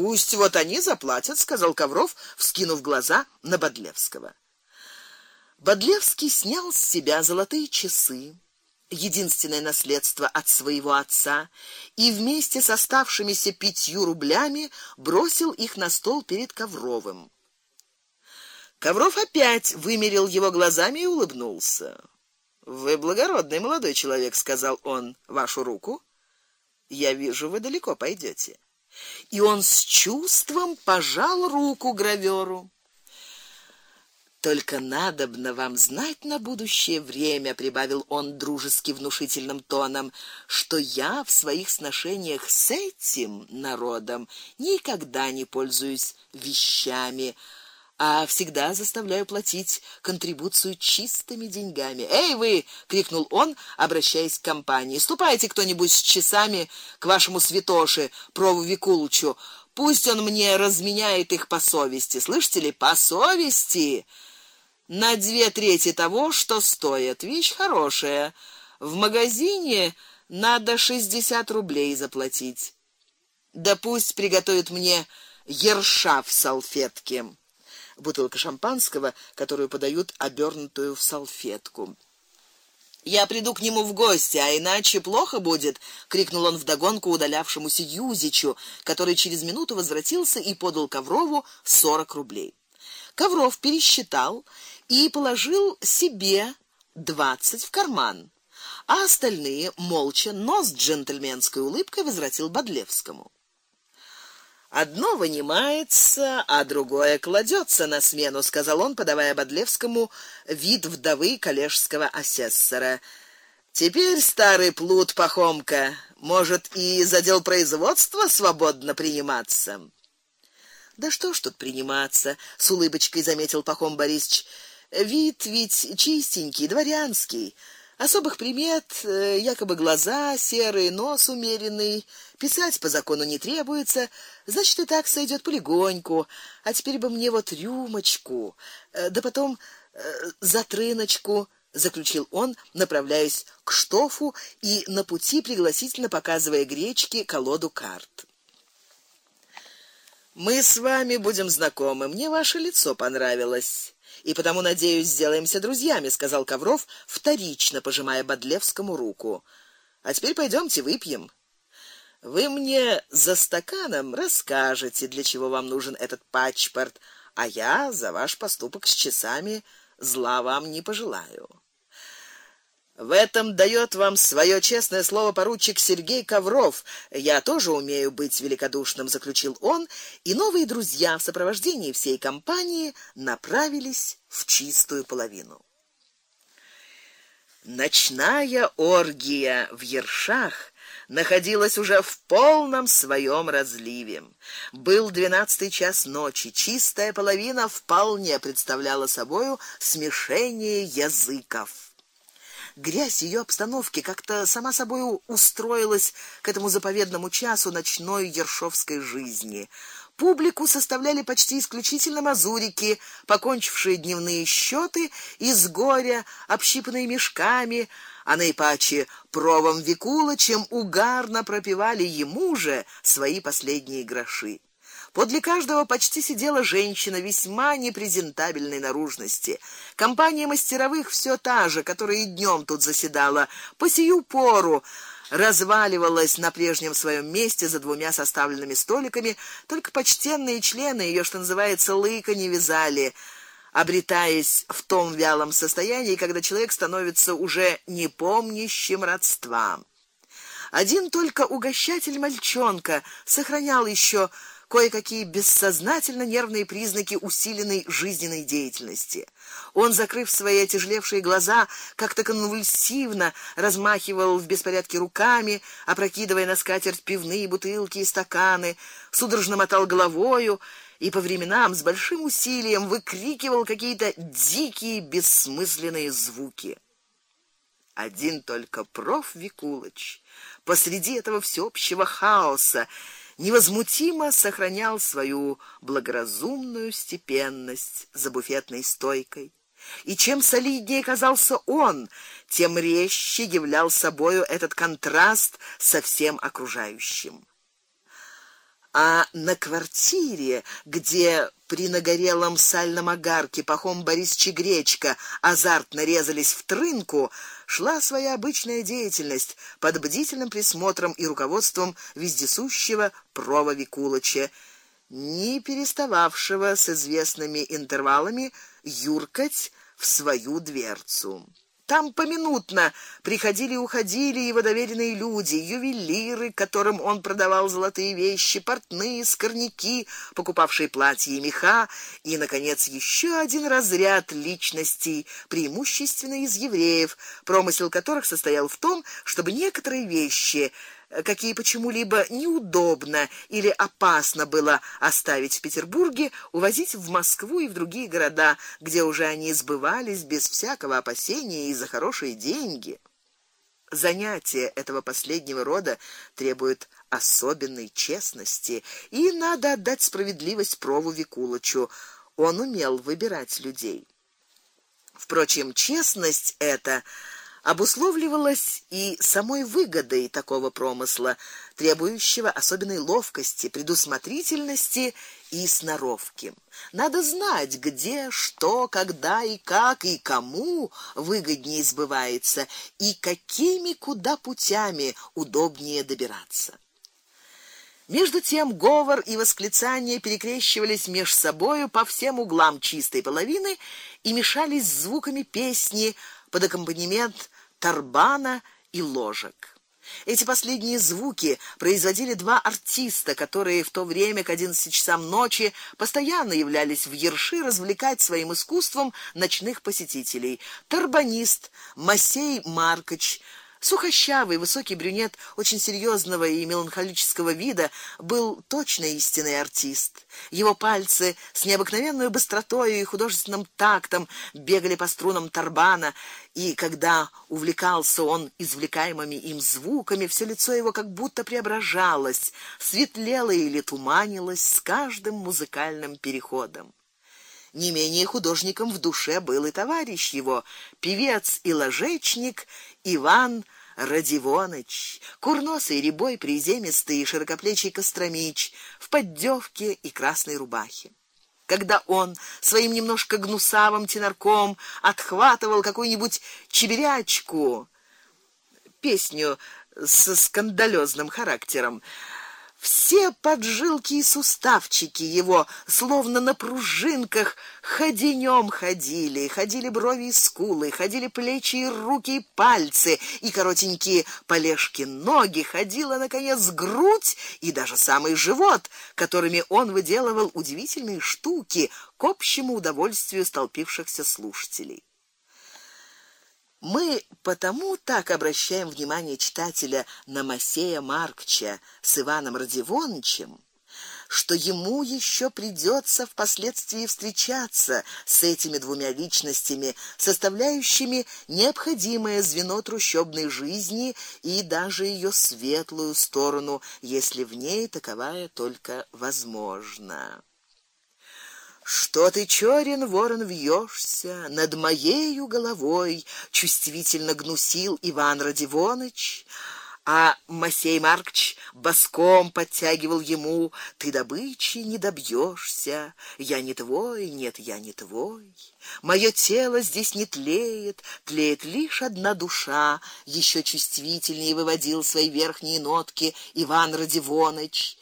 Пусть вот они заплатят, сказал Ковров, вскинув глаза на Бодлевского. Бодлевский снял с себя золотые часы, единственное наследство от своего отца, и вместе с оставшимися пятью рублями бросил их на стол перед Ковровым. Ковров опять вымерил его глазами и улыбнулся. Вы благородный молодой человек, сказал он. Вашу руку? Я вижу, вы далеко пойдете. И он с чувством пожал руку гравёру. Только надобно вам знать на будущее время, прибавил он дружески внушительным тоном, что я в своих сношениях с этим народом никогда не пользуюсь вещами, а всегда заставляю платить контрибуцию чистыми деньгами. Эй вы, крикнул он, обращаясь к компании. Ступайте кто-нибудь с часами к вашему святоше, Прову Викулычу. Пусть он мне разменяет их по совести. Слышите ли, по совести? На две трети того, что стоит. Вещь хорошая. В магазине надо шестьдесят рублей заплатить. Да пусть приготовит мне ерша в салфетке бутылка шампанского, которую подают обернутую в салфетку. Я приду к нему в гости, а иначе плохо будет, крикнул он вдогонку удалявшемуся Юзичу, который через минуту возвратился и подал Коврову сорок рублей. Ковров пересчитал и положил себе двадцать в карман, а остальные молча, но с джентльменской улыбкой возвратил Бодлевскому. Одно вынимается, а другое кладется на смену, сказал он, подавая Бодлевскому вид вдовы коллежского асессора. Теперь старый плут Пахомка может и за дел производства свободно приниматься. Да что ж тут приниматься, с улыбочкой заметил Пахом Борисович. Вид ведь чистенький, дворянский. Особых примет, э, якобы глаза серые, нос умеренный, писать по закону не требуется, значит и так сойдет полегоньку. А теперь бы мне вот рюмочку, э, да потом э, затрыночку, заключил он, направляясь к штофу и на пути пригласительно показывая гречке колоду карт. Мы с вами будем знакомы. Мне ваше лицо понравилось и потому надеюсь, сделаемся друзьями, сказал Ковров, вторично пожимая Бодлевскому руку. А теперь пойдемте выпьем. Вы мне за стаканом расскажете, для чего вам нужен этот паспорт, а я за ваш поступок с часами зла вам не пожелаю. В этом дает вам свое честное слово поручик Сергей Ковров. Я тоже умею быть великодушным, заключил он, и новые друзья в сопровождении всей компании направились в чистую половину. Ночная оргия в Ершах находилась уже в полном своем разливе. Был двенадцатый час ночи. Чистая половина вполне представляла собою смешение языков грязь ее обстановки как-то сама собой устроилась к этому заповедному часу ночной ершовской жизни. Публику составляли почти исключительно мазурики, покончившие дневные счеты из горя, общипанные мешками, а наипаче провом Викула, чем угарно пропевали ему же свои последние гроши. Подле каждого почти сидела женщина весьма непрезентабельной наружности. Компания мастеровых все та же, которая и днем тут заседала, по сию пору разваливалась на прежнем своем месте за двумя составленными столиками, только почтенные члены ее, что называется, лыка не вязали, обретаясь в том вялом состоянии, когда человек становится уже не помнящим родства. Один только угощатель мальчонка сохранял еще кое-какие бессознательно нервные признаки усиленной жизненной деятельности. Он, закрыв свои отяжелевшие глаза, как-то конвульсивно размахивал в беспорядке руками, опрокидывая на скатерть пивные бутылки и стаканы, судорожно мотал головою и по временам с большим усилием выкрикивал какие-то дикие бессмысленные звуки. Один только проф Викулыч посреди этого всеобщего хаоса невозмутимо сохранял свою благоразумную степенность за буфетной стойкой. И чем солиднее казался он, тем резче являл собою этот контраст со всем окружающим. А на квартире, где при нагорелом сальном огарке Пахом Борис Чегречка азартно резались в трынку, шла своя обычная деятельность под бдительным присмотром и руководством вездесущего Прова Викулыча, не перестававшего с известными интервалами юркать в свою дверцу. Там поминутно приходили и уходили его доверенные люди, ювелиры, которым он продавал золотые вещи, портные, скорняки, покупавшие платья и меха, и наконец еще один разряд личностей, преимущественно из евреев, промысел которых состоял в том, чтобы некоторые вещи какие почему-либо неудобно или опасно было оставить в Петербурге, увозить в Москву и в другие города, где уже они сбывались без всякого опасения и за хорошие деньги. Занятие этого последнего рода требует особенной честности, и надо отдать справедливость Прову Викулычу. Он умел выбирать людей. Впрочем, честность эта обусловливалось и самой выгодой такого промысла, требующего особенной ловкости, предусмотрительности и сноровки. Надо знать, где, что, когда и как и кому выгоднее сбывается и какими куда путями удобнее добираться. Между тем говор и восклицания перекрещивались меж собою по всем углам чистой половины и мешались с звуками песни под аккомпанемент тарбана и ложек. Эти последние звуки производили два артиста, которые в то время к 11 часам ночи постоянно являлись в Ерши развлекать своим искусством ночных посетителей. Тарбанист Масей Маркоч Сухощавый, высокий брюнет очень серьезного и меланхолического вида был точно истинный артист. Его пальцы с необыкновенной быстротой и художественным тактом бегали по струнам тарбана, и когда увлекался он извлекаемыми им звуками, все лицо его как будто преображалось, светлело или туманилось с каждым музыкальным переходом. Не менее художником в душе был и товарищ его, певец и ложечник Иван Радивоныч, курносый рябой приземистый и широкоплечий Костромич в поддевке и красной рубахе. Когда он своим немножко гнусавым тенорком отхватывал какую-нибудь чеберячку, песню со скандалёзным характером, все поджилки и суставчики его, словно на пружинках, ходенём ходили, ходили брови и скулы, ходили плечи и руки и пальцы, и коротенькие полежки ноги, ходила наконец грудь и даже самый живот, которыми он выделывал удивительные штуки к общему удовольствию столпившихся слушателей. Мы потому так обращаем внимание читателя на Масея Маркча с Иваном Радивоновичем, что ему еще придется впоследствии встречаться с этими двумя личностями, составляющими необходимое звено трущобной жизни и даже ее светлую сторону, если в ней таковая только возможна. Что ты, чёрен ворон, вьёшься над моею головой, чувствительно гнусил Иван Радивоныч, а Масей Маркч боском подтягивал ему: ты добычи не добьешься, я не твой, нет, я не твой. Моё тело здесь не тлеет, тлеет лишь одна душа, еще чувствительнее выводил свои верхние нотки Иван Радивоныч.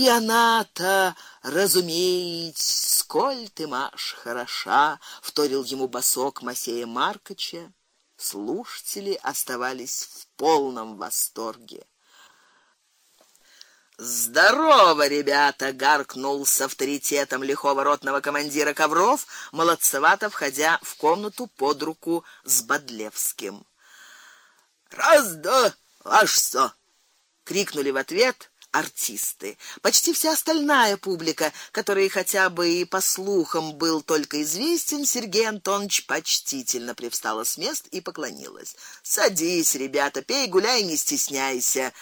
И она-то, разумеется, сколь ты, Маш, хороша, вторил ему босок Масея Маркоча. Слушатели оставались в полном восторге. Здорово, ребята, гаркнул с авторитетом лихого ротного командира Ковров, молодцевато входя в комнату под руку с Бодлевским. Раз да, аж со, крикнули в ответ артисты. Почти вся остальная публика, которая хотя бы и по слухам был только известен, Сергей Антонович почтительно привстала с мест и поклонилась. Садись, ребята, пей, гуляй, не стесняйся.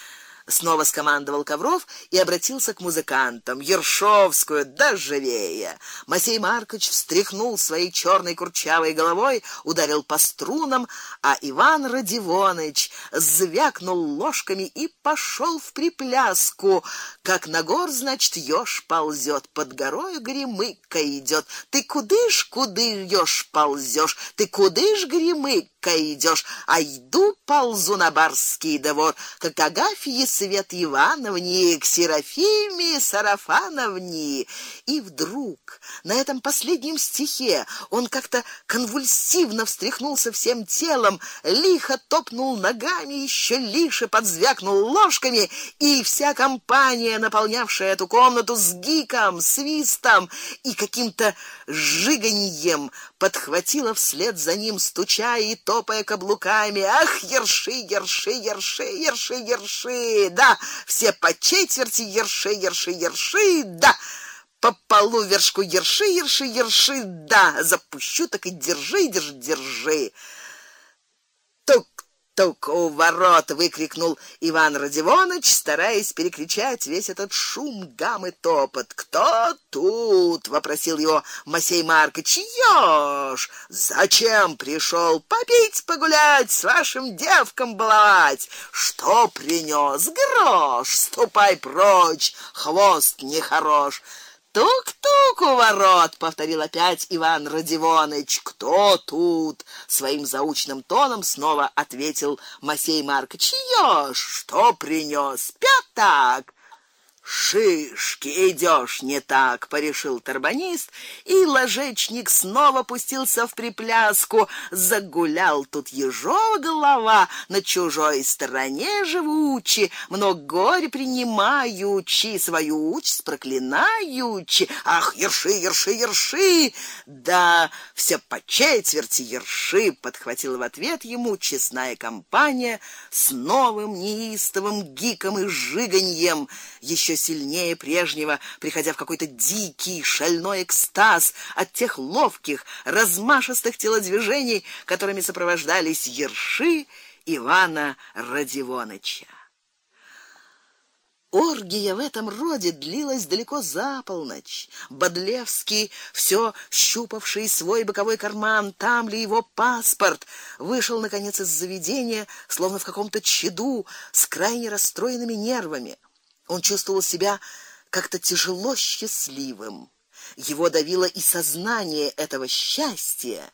Снова скомандовал Ковров и обратился к музыкантам: "Ершовскую, да живее!" Масей Маркович встряхнул своей черной курчавой головой, ударил по струнам, а Иван Радивоныч звякнул ложками и пошел в припляску, как на гор, значит, ёж ползет под горой, гремыка идет. Ты кудыш, куды ёж ползёшь? Ты кудыш, гремыка идешь? А иду ползу на барский двор, как Агафье Свет Ивановне, к Серафиме Сарафановне. И вдруг на этом последнем стихе он как-то конвульсивно встряхнулся всем телом, лихо топнул ногами, еще лише подзвякнул ложками, и вся компания, наполнявшая эту комнату с гиком, свистом и каким-то жиганьем, подхватила вслед за ним, стуча и топая каблуками. Ах, ерши, ерши, ерши, ерши, ерши. Да, все по четверти ерши, ерши, ерши. Да по полу вершку ерши, ерши, ерши, да, запущу так и держи, держи, держи. Тук у ворот выкрикнул Иван Радивонович, стараясь перекричать весь этот шум, гам и топот. Кто тут? вопросил его Масей Маркович. Ёж, зачем пришел попить, погулять, с вашим девком баловать? Что принес? Грош, ступай прочь, хвост нехорош. Тук-тук у ворот, повторил опять Иван Радивонович. Кто тут? своим заучным тоном снова ответил Масей Маркович. Что принес? Пятак. Шишки, идешь не так, порешил тарбанист, и ложечник снова пустился в припляску, загулял тут ежова голова на чужой стороне живучи, много горя принимаючи, свою участь проклинаючи. Ах, ерши, ерши, ерши! Да, все по четверти ерши, подхватила в ответ ему честная компания с новым неистовым гиком и жиганьем. Еще сильнее прежнего, приходя в какой-то дикий, шальной экстаз от тех ловких, размашистых телодвижений, которыми сопровождались ерши Ивана Радивоныча. Оргия в этом роде длилась далеко за полночь. Бодлевский, все щупавший свой боковой карман, там ли его паспорт, вышел наконец из заведения, словно в каком-то чаду, с крайне расстроенными нервами. Он чувствовал себя как-то тяжело счастливым. Его давило и сознание этого счастья,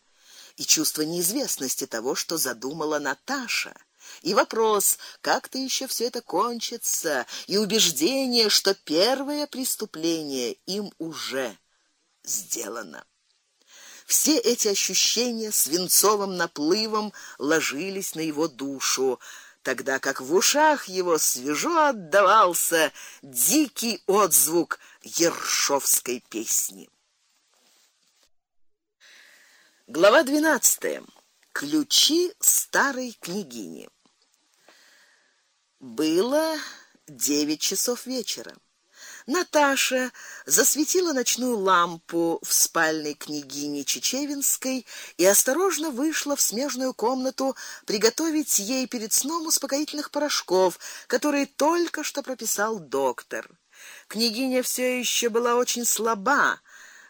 и чувство неизвестности того, что задумала Наташа. И вопрос, как-то еще все это кончится, и убеждение, что первое преступление им уже сделано. Все эти ощущения свинцовым наплывом ложились на его душу тогда как в ушах его свежо отдавался дикий отзвук ершовской песни. Глава 12. Ключи старой княгини. Было девять часов вечера. Наташа засветила ночную лампу в спальной княгини Чечевинской и осторожно вышла в смежную комнату приготовить ей перед сном успокоительных порошков, которые только что прописал доктор. Княгиня все еще была очень слаба,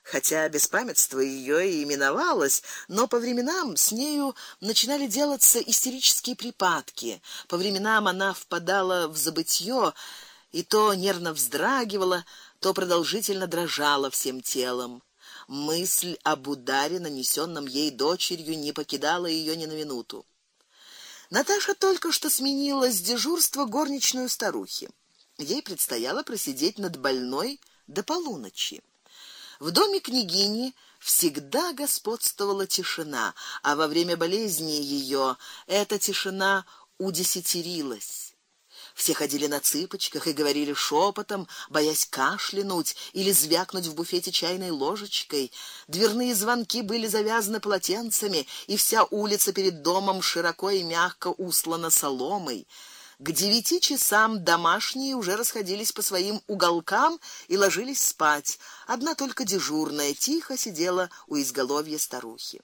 хотя беспамятство ее и именовалось, но по временам с нею начинали делаться истерические припадки. По временам она впадала в забытье и то нервно вздрагивала, то продолжительно дрожала всем телом. Мысль об ударе, нанесенном ей дочерью, не покидала ее ни на минуту. Наташа только что сменила с дежурства горничную старухи. Ей предстояло просидеть над больной до полуночи. В доме княгини всегда господствовала тишина, а во время болезни ее эта тишина удесятерилась. Все ходили на цыпочках и говорили шепотом, боясь кашлянуть или звякнуть в буфете чайной ложечкой. Дверные звонки были завязаны полотенцами, и вся улица перед домом широко и мягко услана соломой. К девяти часам домашние уже расходились по своим уголкам и ложились спать. Одна только дежурная тихо сидела у изголовья старухи.